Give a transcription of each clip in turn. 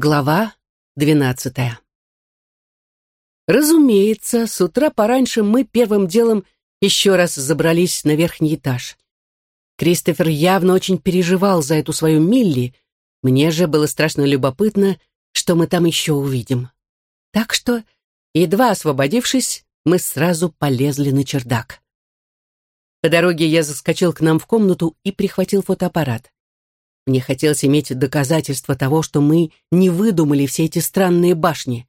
Глава двенадцатая Разумеется, с утра пораньше мы первым делом еще раз забрались на верхний этаж. Кристофер явно очень переживал за эту свою Милли, мне же было страшно любопытно, что мы там еще увидим. Так что, едва освободившись, мы сразу полезли на чердак. По дороге я заскочил к нам в комнату и прихватил фотоаппарат. Мне хотелось иметь доказательство того, что мы не выдумали все эти странные башни.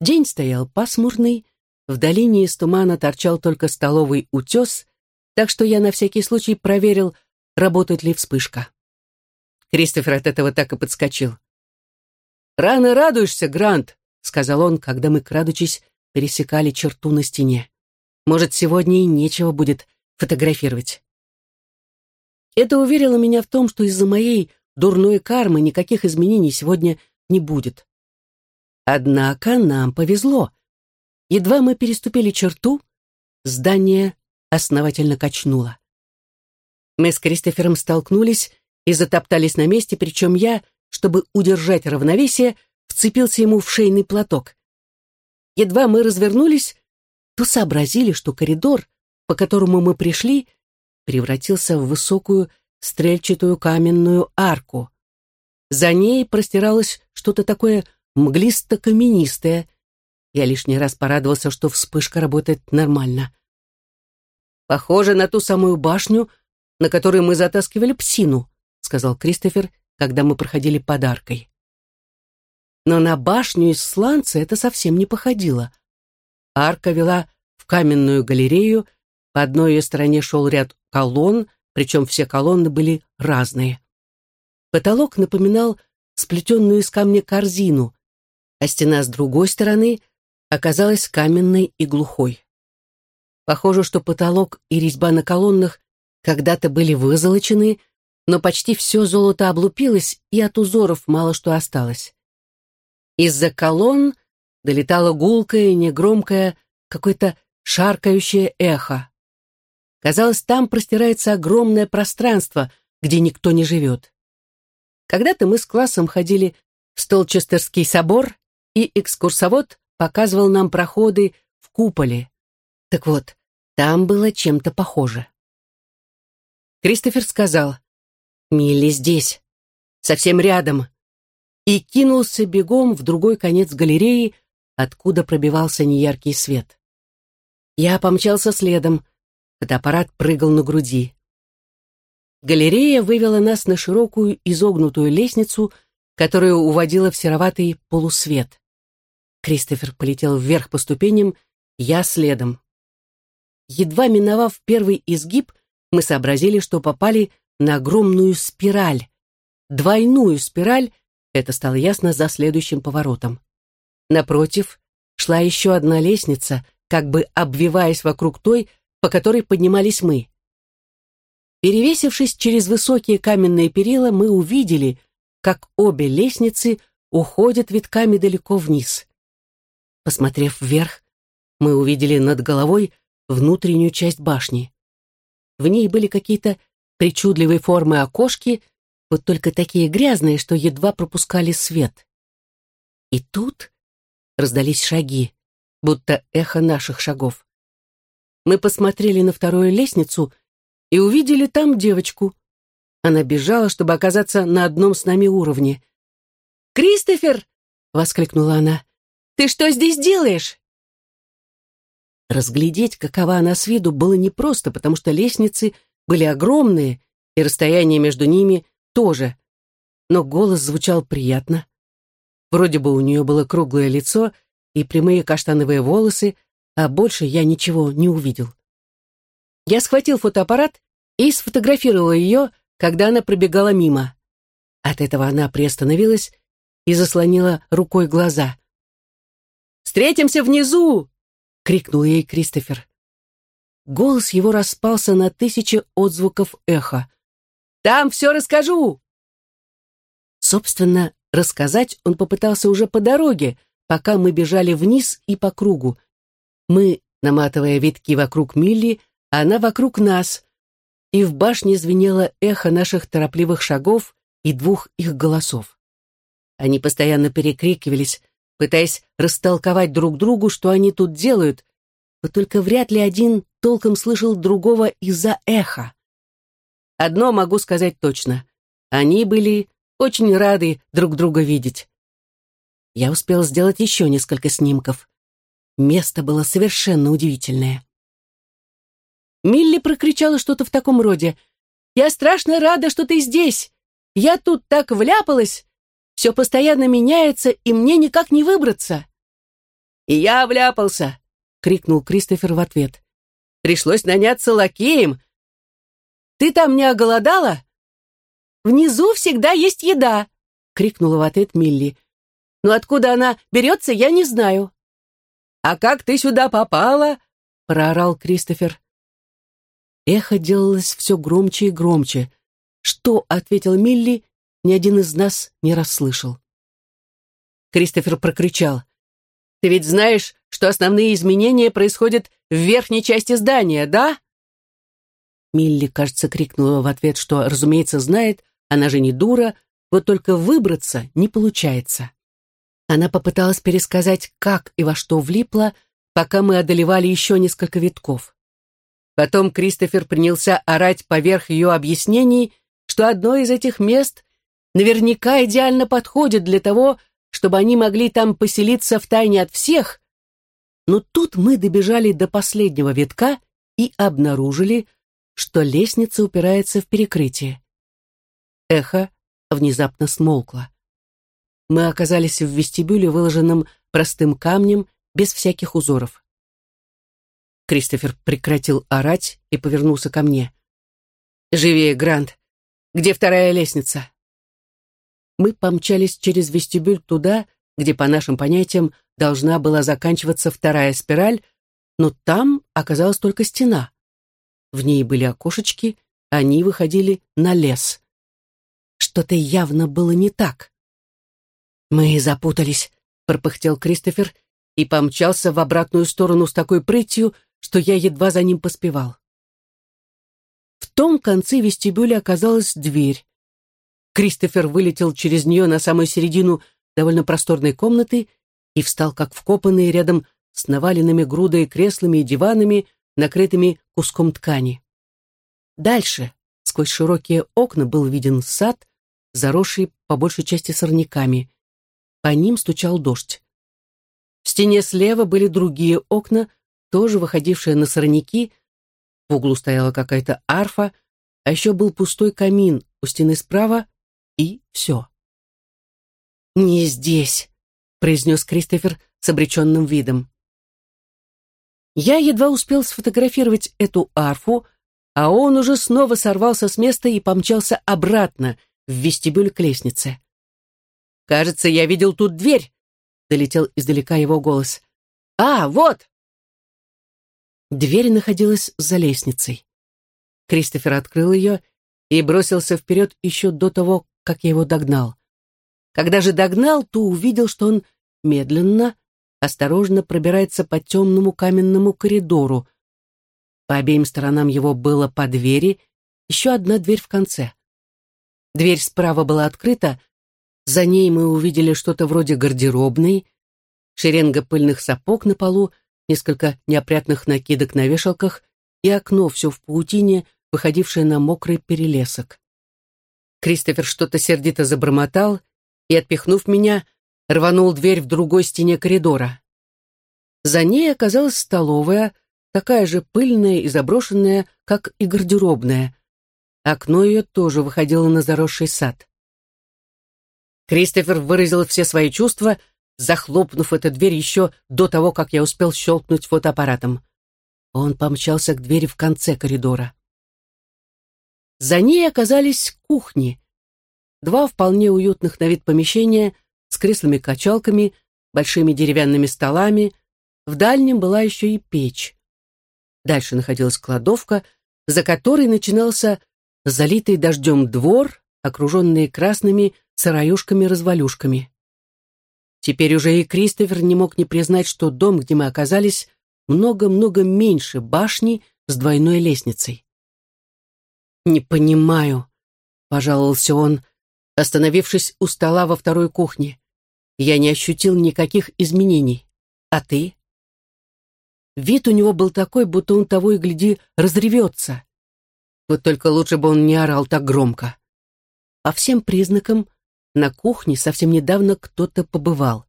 День стоял пасмурный, в долине из тумана торчал только столовый утес, так что я на всякий случай проверил, работает ли вспышка. Кристофер от этого так и подскочил. «Рано радуешься, Грант», — сказал он, когда мы, крадучись, пересекали черту на стене. «Может, сегодня и нечего будет фотографировать». Это уверило меня в том, что из-за моей дурной кармы никаких изменений сегодня не будет. Однако нам повезло. Едва мы переступили черту, здание основательно качнуло. Мы с Кристофером столкнулись и затоптались на месте, причем я, чтобы удержать равновесие, вцепился ему в шейный платок. Едва мы развернулись, то сообразили, что коридор, по которому мы пришли, превратился в высокую стрельчатую каменную арку. За ней простиралось что-то такое мглисто-каменистое. Я лишний раз порадовался, что вспышка работает нормально. «Похоже на ту самую башню, на которой мы затаскивали псину», сказал Кристофер, когда мы проходили подаркой. Но на башню из сланца это совсем не походило. Арка вела в каменную галерею, по одной ее стороне шел ряд колонн, причем все колонны были разные. Потолок напоминал сплетенную из камня корзину, а стена с другой стороны оказалась каменной и глухой. Похоже, что потолок и резьба на колоннах когда-то были вызолочены, но почти все золото облупилось, и от узоров мало что осталось. Из-за колонн долетало гулкое, негромкое, какое-то шаркающее эхо. Казалось, там простирается огромное пространство, где никто не живет. Когда-то мы с классом ходили в Столчестерский собор, и экскурсовод показывал нам проходы в куполе. Так вот, там было чем-то похоже. Кристофер сказал, «Милли здесь, совсем рядом», и кинулся бегом в другой конец галереи, откуда пробивался неяркий свет. Я помчался следом, Фотоаппарат прыгал на груди. Галерея вывела нас на широкую изогнутую лестницу, которая уводила в сероватый полусвет. Кристофер полетел вверх по ступеням, я следом. Едва миновав первый изгиб, мы сообразили, что попали на огромную спираль. Двойную спираль, это стало ясно за следующим поворотом. Напротив шла еще одна лестница, как бы обвиваясь вокруг той, по которой поднимались мы. Перевесившись через высокие каменные перила, мы увидели, как обе лестницы уходят витками далеко вниз. Посмотрев вверх, мы увидели над головой внутреннюю часть башни. В ней были какие-то причудливые формы окошки, вот только такие грязные, что едва пропускали свет. И тут раздались шаги, будто эхо наших шагов мы посмотрели на вторую лестницу и увидели там девочку. Она бежала, чтобы оказаться на одном с нами уровне. «Кристофер!» — воскликнула она. «Ты что здесь делаешь?» Разглядеть, какова она с виду, было непросто, потому что лестницы были огромные, и расстояние между ними тоже. Но голос звучал приятно. Вроде бы у нее было круглое лицо и прямые каштановые волосы, а больше я ничего не увидел. Я схватил фотоаппарат и сфотографировал ее, когда она пробегала мимо. От этого она приостановилась и заслонила рукой глаза. «Встретимся внизу!» — крикнул ей Кристофер. Голос его распался на тысячи отзвуков эха. «Там все расскажу!» Собственно, рассказать он попытался уже по дороге, пока мы бежали вниз и по кругу, мы, наматывая витки вокруг Милли, а она вокруг нас. И в башне звенело эхо наших торопливых шагов и двух их голосов. Они постоянно перекрикивались, пытаясь растолковать друг другу, что они тут делают, вот только вряд ли один толком слышал другого из-за эха. Одно могу сказать точно. Они были очень рады друг друга видеть. Я успел сделать еще несколько снимков. Место было совершенно удивительное. Милли прокричала что-то в таком роде. «Я страшно рада, что ты здесь! Я тут так вляпалась! Все постоянно меняется, и мне никак не выбраться!» «И я вляпался!» — крикнул Кристофер в ответ. «Пришлось наняться лакеем. Ты там не оголодала?» «Внизу всегда есть еда!» — крикнула в ответ Милли. «Но откуда она берется, я не знаю». «А как ты сюда попала?» — проорал Кристофер. Эхо делалось все громче и громче. Что ответил Милли, ни один из нас не расслышал. Кристофер прокричал. «Ты ведь знаешь, что основные изменения происходят в верхней части здания, да?» Милли, кажется, крикнула в ответ, что, разумеется, знает, она же не дура, вот только выбраться не получается. Она попыталась пересказать, как и во что влипла, пока мы одолевали еще несколько витков. Потом Кристофер принялся орать поверх ее объяснений, что одно из этих мест наверняка идеально подходит для того, чтобы они могли там поселиться втайне от всех. Но тут мы добежали до последнего витка и обнаружили, что лестница упирается в перекрытие. Эхо внезапно смолкло. Мы оказались в вестибюле, выложенном простым камнем, без всяких узоров. Кристофер прекратил орать и повернулся ко мне. «Живее, Грант! Где вторая лестница?» Мы помчались через вестибюль туда, где, по нашим понятиям, должна была заканчиваться вторая спираль, но там оказалась только стена. В ней были окошечки, они выходили на лес. Что-то явно было не так. «Мы запутались», — пропыхтел Кристофер и помчался в обратную сторону с такой прытью, что я едва за ним поспевал. В том конце вестибюля оказалась дверь. Кристофер вылетел через нее на самую середину довольно просторной комнаты и встал как вкопанный рядом с наваленными грудой креслами и диванами, накрытыми куском ткани. Дальше, сквозь широкие окна, был виден сад, заросший по большей части сорняками. По ним стучал дождь. В стене слева были другие окна, тоже выходившая на сорняки, в углу стояла какая-то арфа, а еще был пустой камин у стены справа, и все. «Не здесь», — произнес Кристофер с обреченным видом. Я едва успел сфотографировать эту арфу, а он уже снова сорвался с места и помчался обратно в вестибюль к лестнице. «Кажется, я видел тут дверь», — долетел издалека его голос. «А, вот!» Дверь находилась за лестницей. Кристофер открыл ее и бросился вперед еще до того, как я его догнал. Когда же догнал, то увидел, что он медленно, осторожно пробирается по темному каменному коридору. По обеим сторонам его было по двери, еще одна дверь в конце. Дверь справа была открыта, за ней мы увидели что-то вроде гардеробной, шеренга пыльных сапог на полу — несколько неопрятных накидок на вешалках и окно все в паутине, выходившее на мокрый перелесок. Кристофер что-то сердито забормотал и, отпихнув меня, рванул дверь в другой стене коридора. За ней оказалась столовая, такая же пыльная и заброшенная, как и гардеробная. Окно ее тоже выходило на заросший сад. Кристофер выразил все свои чувства — захлопнув эту дверь еще до того, как я успел щелкнуть фотоаппаратом. Он помчался к двери в конце коридора. За ней оказались кухни. Два вполне уютных на вид помещения с креслами-качалками, большими деревянными столами. В дальнем была еще и печь. Дальше находилась кладовка, за которой начинался залитый дождем двор, окруженный красными сыроюшками-развалюшками. Теперь уже и Кристофер не мог не признать, что дом, где мы оказались, много-много меньше башни с двойной лестницей. «Не понимаю», — пожаловался он, остановившись у стола во второй кухне. Я не ощутил никаких изменений. А ты? Вид у него был такой, будто он того и гляди разревется. Вот только лучше бы он не орал так громко. По всем признакам, на кухне совсем недавно кто-то побывал.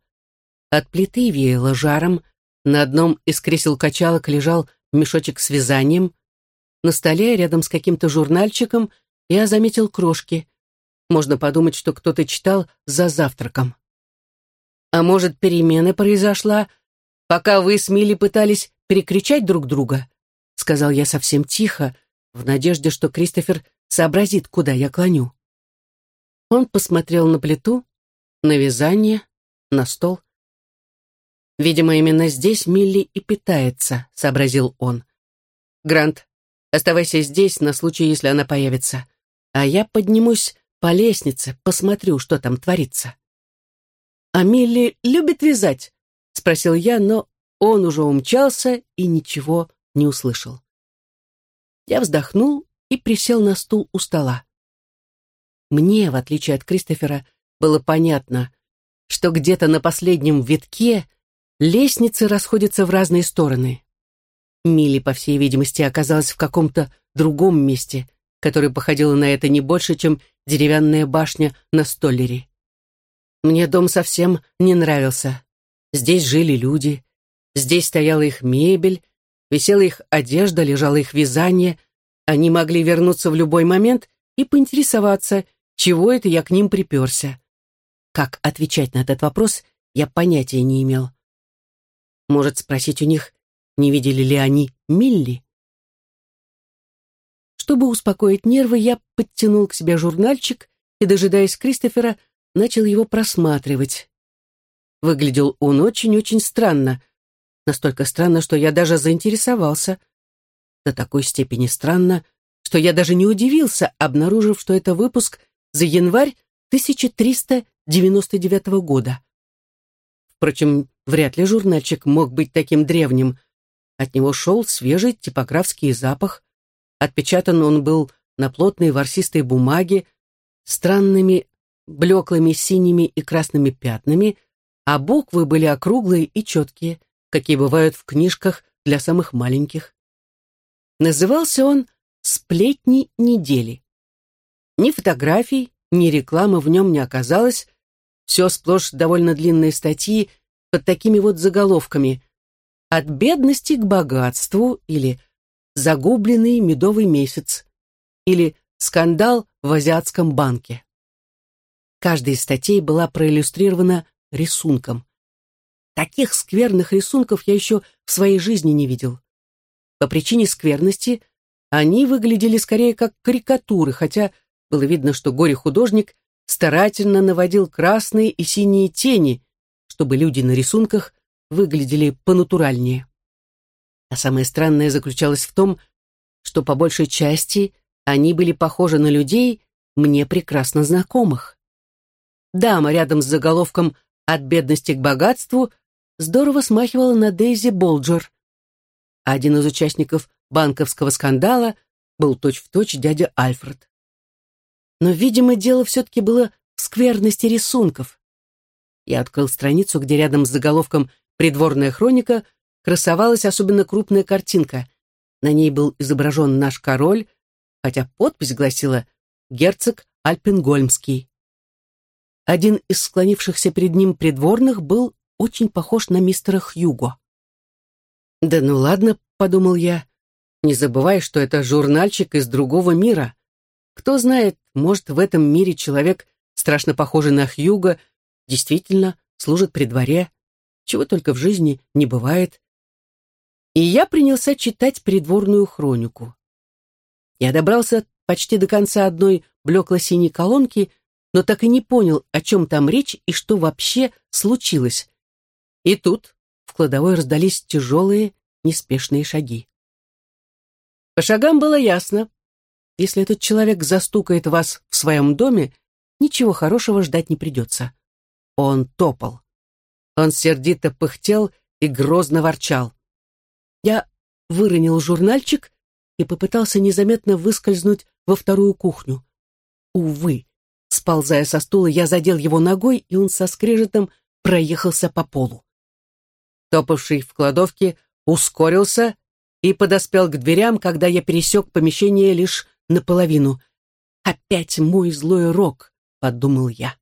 От плиты веяло жаром, на одном из кресел-качалок лежал мешочек с вязанием, на столе, рядом с каким-то журнальчиком, я заметил крошки. Можно подумать, что кто-то читал за завтраком. А может, перемена произошла, пока вы с Милли пытались перекричать друг друга? Сказал я совсем тихо, в надежде, что Кристофер сообразит, куда я клоню. Он посмотрел на плиту, на вязание, на стол. «Видимо, именно здесь Милли и питается», — сообразил он. «Грант, Оставайся здесь на случай, если она появится. А я поднимусь по лестнице, посмотрю, что там творится. «А Милли любит вязать?» — спросил я, но он уже умчался и ничего не услышал. Я вздохнул и присел на стул у стола. Мне, в отличие от Кристофера, было понятно, что где-то на последнем витке лестницы расходятся в разные стороны. Милли, по всей видимости, оказалась в каком-то другом месте, которое походило на это не больше, чем деревянная башня на столлере. Мне дом совсем не нравился. Здесь жили люди, здесь стояла их мебель, висела их одежда, лежало их вязание. Они могли вернуться в любой момент и поинтересоваться, чего это я к ним приперся. Как отвечать на этот вопрос, я понятия не имел. Может, спросить у них, не видели ли они Милли? Чтобы успокоить нервы, я подтянул к себе журнальчик и, дожидаясь Кристофера, начал его просматривать. Выглядел он очень-очень странно. Настолько странно, что я даже заинтересовался. До такой степени странно, что я даже не удивился, обнаружив, что это выпуск за январь 1399 года. Впрочем, вряд ли журнальчик мог быть таким древним. От него шел свежий типографский запах. Отпечатан он был на плотной ворсистой бумаге, странными блеклыми синими и красными пятнами, а буквы были округлые и четкие, какие бывают в книжках для самых маленьких. Назывался он «Сплетни недели». Ни фотографий, ни рекламы в нем не оказалось, все сплошь довольно длинные статьи под такими вот заголовками от бедности к богатству или загубленный медовый месяц или скандал в азиатском банке. Каждая из статей была проиллюстрирована рисунком. Таких скверных рисунков я еще в своей жизни не видел. По причине скверности они выглядели скорее как карикатуры, хотя было видно, что горе-художник старательно наводил красные и синие тени, чтобы люди на рисунках выглядели понатуральнее. А самое странное заключалось в том, что по большей части они были похожи на людей, мне прекрасно знакомых. Дама рядом с заголовком «От бедности к богатству» здорово смахивала на Дейзи Болджер. Один из участников банковского скандала был точь-в-точь точь дядя Альфред. Но, видимо, дело все-таки было в скверности рисунков. Я открыл страницу, где рядом с заголовком придворная хроника, красовалась особенно крупная картинка. На ней был изображен наш король, хотя подпись гласила «Герцог Альпенгольмский». Один из склонившихся перед ним придворных был очень похож на мистера Хьюго. «Да ну ладно», — подумал я, — «не забывай, что это журнальчик из другого мира. Кто знает, может, в этом мире человек, страшно похожий на Хьюго, действительно служит при дворе, чего только в жизни не бывает. И я принялся читать придворную хронику. Я добрался почти до конца одной блекло-синей колонки, но так и не понял, о чем там речь и что вообще случилось. И тут в кладовой раздались тяжелые, неспешные шаги. По шагам было ясно. Если этот человек застукает вас в своем доме, ничего хорошего ждать не придется. Он топал. Он сердито пыхтел и грозно ворчал. Я выронил журнальчик и попытался незаметно выскользнуть во вторую кухню. Увы, Сползая со стула, я задел его ногой, и он со скрежетом проехался по полу. Топавший в кладовке ускорился и подоспел к дверям, когда я пересек помещение лишь наполовину. «Опять мой злой рок», — подумал я.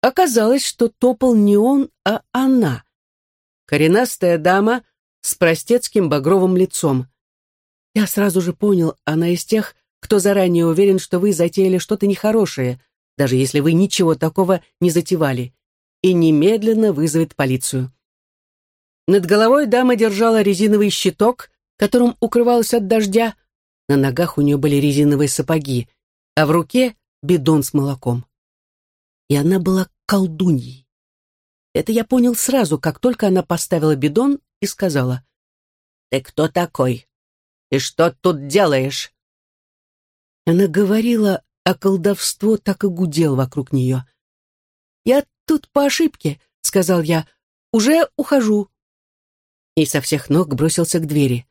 Оказалось, что топал не он, а она. Коренастая дама с простецким багровым лицом. Я сразу же понял, она из тех, кто заранее уверен, что вы затеяли что-то нехорошее, даже если вы ничего такого не затевали, и немедленно вызовет полицию. Над головой дама держала резиновый щиток, которым укрывалась от дождя, на ногах у нее были резиновые сапоги, а в руке бидон с молоком. И она была колдуньей. Это я понял сразу, как только она поставила бидон и сказала, «Ты кто такой? И что тут делаешь?» Она говорила, а колдовство так и гудел вокруг нее. «Я тут по ошибке», — сказал я, — «уже ухожу». И со всех ног бросился к двери.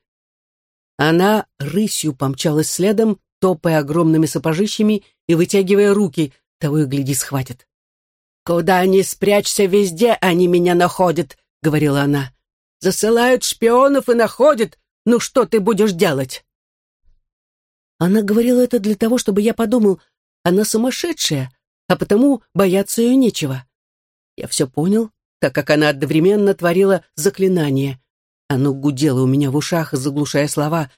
Она рысью помчалась следом, топая огромными сапожищами и вытягивая руки, того и гляди схватит. «Куда ни спрячься, везде они меня находят», — говорила она. «Засылают шпионов и находят. Ну что ты будешь делать?» Она говорила это для того, чтобы я подумал, она сумасшедшая, а потому бояться ее нечего. Я все понял, так как она одновременно творила заклинание. Оно гудело у меня в ушах, заглушая слова.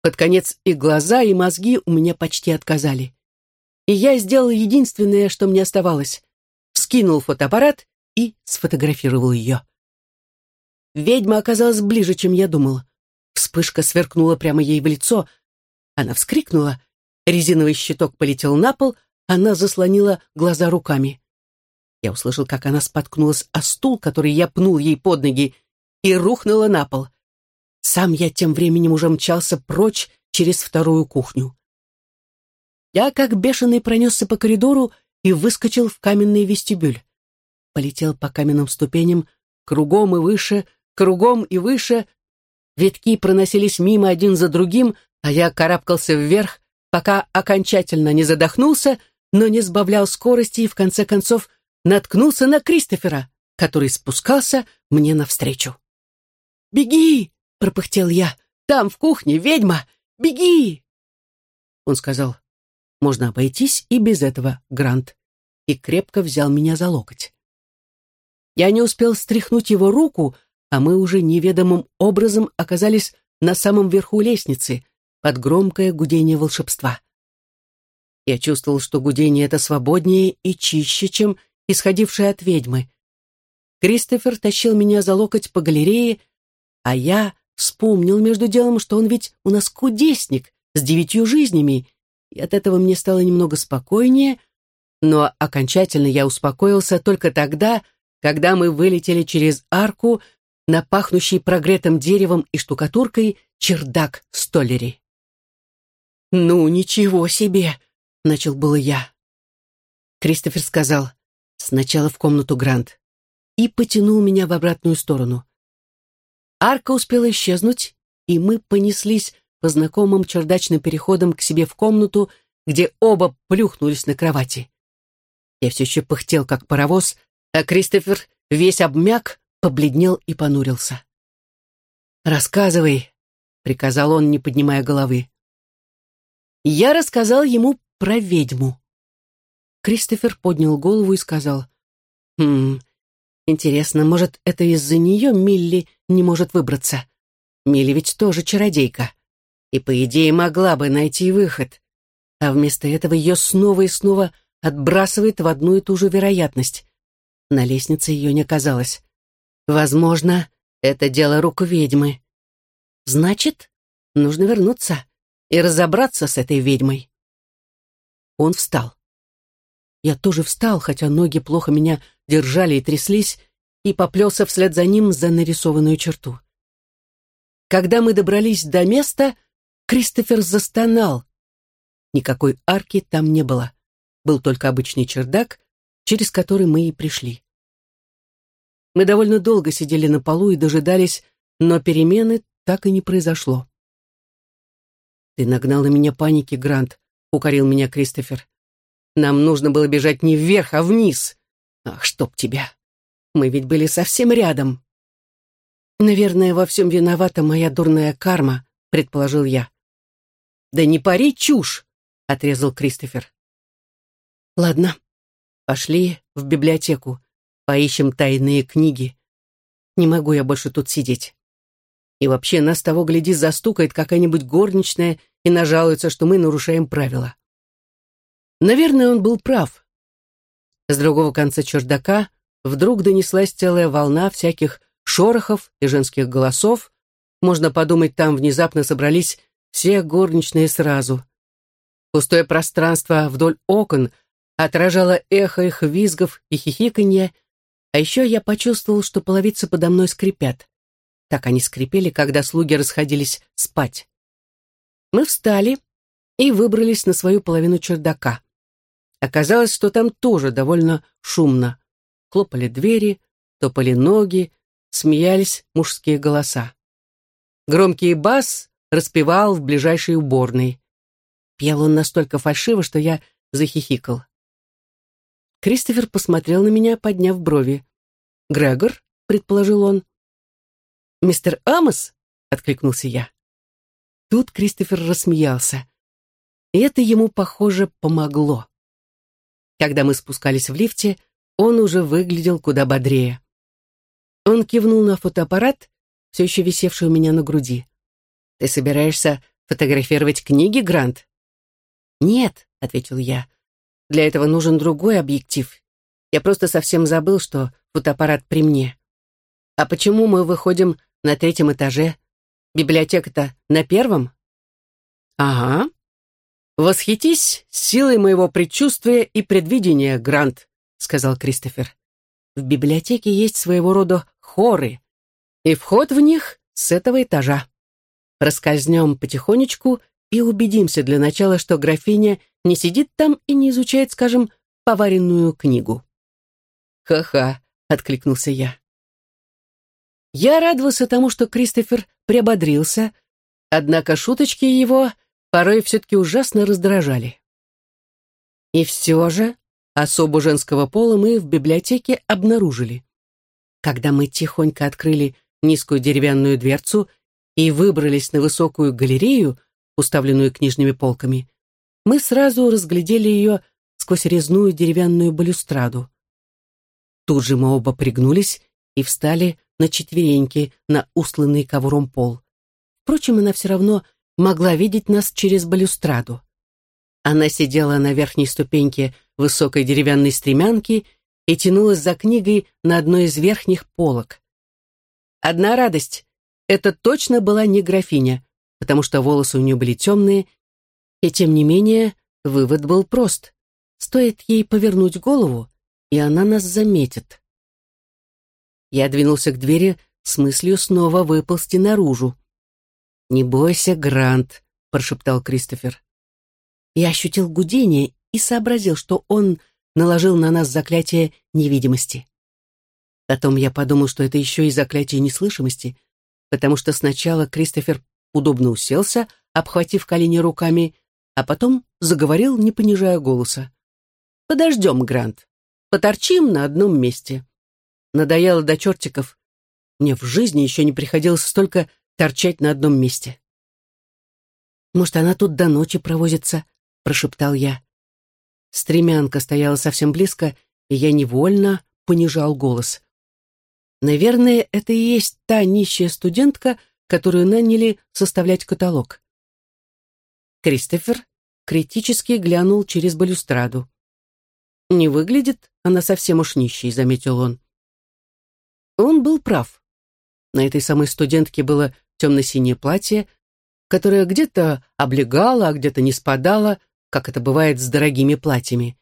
Под конец и глаза, и мозги у меня почти отказали. И я сделал единственное, что мне оставалось скинул фотоаппарат и сфотографировал ее. Ведьма оказалась ближе, чем я думал. Вспышка сверкнула прямо ей в лицо. Она вскрикнула. Резиновый щиток полетел на пол, она заслонила глаза руками. Я услышал, как она споткнулась о стул, который я пнул ей под ноги, и рухнула на пол. Сам я тем временем уже мчался прочь через вторую кухню. Я, как бешеный, пронесся по коридору и выскочил в каменный вестибюль. Полетел по каменным ступеням, кругом и выше, кругом и выше. Ветки проносились мимо один за другим, а я карабкался вверх, пока окончательно не задохнулся, но не сбавлял скорости и, в конце концов, наткнулся на Кристофера, который спускался мне навстречу. «Беги!» — пропыхтел я. «Там, в кухне, ведьма! Беги!» Он сказал, можно обойтись и без этого, Грант, и крепко взял меня за локоть. Я не успел стряхнуть его руку, а мы уже неведомым образом оказались на самом верху лестницы, под громкое гудение волшебства. Я чувствовал, что гудение это свободнее и чище, чем исходившее от ведьмы. Кристофер тащил меня за локоть по галерее, а я вспомнил между делом, что он ведь у нас кудесник с девятью жизнями, и от этого мне стало немного спокойнее, но окончательно я успокоился только тогда, когда мы вылетели через арку на пахнущий прогретым деревом и штукатуркой чердак Столлери. «Ну, ничего себе!» — начал было я. Кристофер сказал, «Сначала в комнату Грант», и потянул меня в обратную сторону. Арка успела исчезнуть, и мы понеслись по знакомым чердачным переходам к себе в комнату, где оба плюхнулись на кровати. Я все еще пыхтел, как паровоз, а Кристофер весь обмяк, побледнел и понурился. «Рассказывай», — приказал он, не поднимая головы. Я рассказал ему про ведьму. Кристофер поднял голову и сказал, «Хм, интересно, может, это из-за нее Милли не может выбраться? Милли ведь тоже чародейка и, по идее, могла бы найти выход. А вместо этого ее снова и снова отбрасывает в одну и ту же вероятность. На лестнице ее не оказалось. Возможно, это дело рук ведьмы. Значит, нужно вернуться и разобраться с этой ведьмой. Он встал. Я тоже встал, хотя ноги плохо меня держали и тряслись, и поплелся вслед за ним за нарисованную черту. Когда мы добрались до места, Кристофер застонал. Никакой арки там не было. Был только обычный чердак, через который мы и пришли. Мы довольно долго сидели на полу и дожидались, но перемены так и не произошло. «Ты нагнал на меня паники, Грант», — укорил меня Кристофер. Нам нужно было бежать не вверх, а вниз. Ах, чтоб тебя! Мы ведь были совсем рядом. Наверное, во всем виновата моя дурная карма, предположил я. Да не пари чушь, отрезал Кристофер. Ладно, пошли в библиотеку, поищем тайные книги. Не могу я больше тут сидеть. И вообще нас того гляди застукает какая-нибудь горничная и нажалуется, что мы нарушаем правила. Наверное, он был прав. С другого конца чердака вдруг донеслась целая волна всяких шорохов и женских голосов. Можно подумать, там внезапно собрались все горничные сразу. Пустое пространство вдоль окон отражало эхо их визгов и хихиканье, а еще я почувствовал, что половицы подо мной скрипят. Так они скрипели, когда слуги расходились спать. Мы встали и выбрались на свою половину чердака. Оказалось, что там тоже довольно шумно. Хлопали двери, топали ноги, смеялись мужские голоса. Громкий бас распевал в ближайшей уборной. Пел он настолько фальшиво, что я захихикал. Кристофер посмотрел на меня, подняв брови. «Грегор?» — предположил он. «Мистер Амос?» — откликнулся я. Тут Кристофер рассмеялся. И это ему, похоже, помогло. Когда мы спускались в лифте, он уже выглядел куда бодрее. Он кивнул на фотоаппарат, все еще висевший у меня на груди. «Ты собираешься фотографировать книги, Грант?» «Нет», — ответил я. «Для этого нужен другой объектив. Я просто совсем забыл, что фотоаппарат при мне. А почему мы выходим на третьем этаже. Библиотека-то на первом? Ага. Восхитись силой моего предчувствия и предвидения, Грант, сказал Кристофер. В библиотеке есть своего рода хоры, и вход в них с этого этажа. Раскользнем потихонечку и убедимся для начала, что графиня не сидит там и не изучает, скажем, поваренную книгу. «Ха-ха», — откликнулся я. Я радовался тому, что Кристофер приободрился, однако шуточки его порой все-таки ужасно раздражали. И все же особу женского пола мы в библиотеке обнаружили. Когда мы тихонько открыли низкую деревянную дверцу и выбрались на высокую галерею, уставленную книжными полками, мы сразу разглядели ее сквозь резную деревянную балюстраду. Тут же мы оба пригнулись и встали на четвереньки на устланный ковром пол. Впрочем, она все равно могла видеть нас через балюстраду. Она сидела на верхней ступеньке высокой деревянной стремянки и тянулась за книгой на одной из верхних полок. Одна радость — это точно была не графиня, потому что волосы у нее были темные, и тем не менее вывод был прост. Стоит ей повернуть голову, и она нас заметит. Я двинулся к двери с мыслью снова выползти наружу. «Не бойся, Грант», — прошептал Кристофер. Я ощутил гудение и сообразил, что он наложил на нас заклятие невидимости. Потом я подумал, что это еще и заклятие неслышимости, потому что сначала Кристофер удобно уселся, обхватив колени руками, а потом заговорил, не понижая голоса. «Подождем, Грант. Поторчим на одном месте. Надоело до чертиков. Мне в жизни еще не приходилось столько торчать на одном месте. «Может, она тут до ночи провозится?» — прошептал я. Стремянка стояла совсем близко, и я невольно понижал голос. Наверное, это и есть та нищая студентка, которую наняли составлять каталог. Кристофер критически глянул через балюстраду. «Не выглядит она совсем уж нищей», — заметил он. Он был прав. На этой самой студентке было темно-синее платье, которое где-то облегало, а где-то не спадало, как это бывает с дорогими платьями.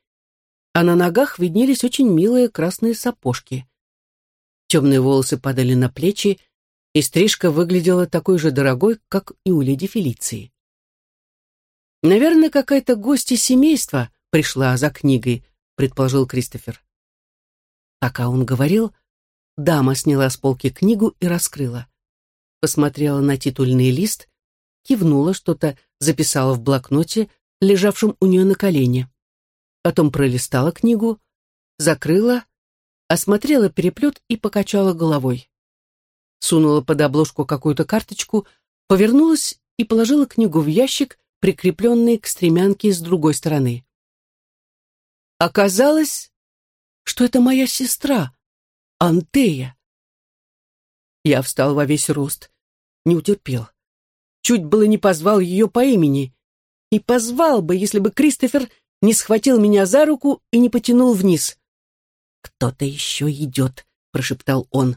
А на ногах виднелись очень милые красные сапожки. Темные волосы падали на плечи, и стрижка выглядела такой же дорогой, как и у леди Фелиции. «Наверное, какая-то гостья семейства пришла за книгой», — предположил Кристофер. Пока он говорил, Дама сняла с полки книгу и раскрыла. Посмотрела на титульный лист, кивнула, что-то записала в блокноте, лежавшем у нее на колене. Потом пролистала книгу, закрыла, осмотрела переплет и покачала головой. Сунула под обложку какую-то карточку, повернулась и положила книгу в ящик, прикрепленный к стремянке с другой стороны. Оказалось, что это моя сестра, Антея. Я встал во весь рост, не утерпел. Чуть было не позвал ее по имени. И позвал бы, если бы Кристофер не схватил меня за руку и не потянул вниз. «Кто-то еще идет», — прошептал он.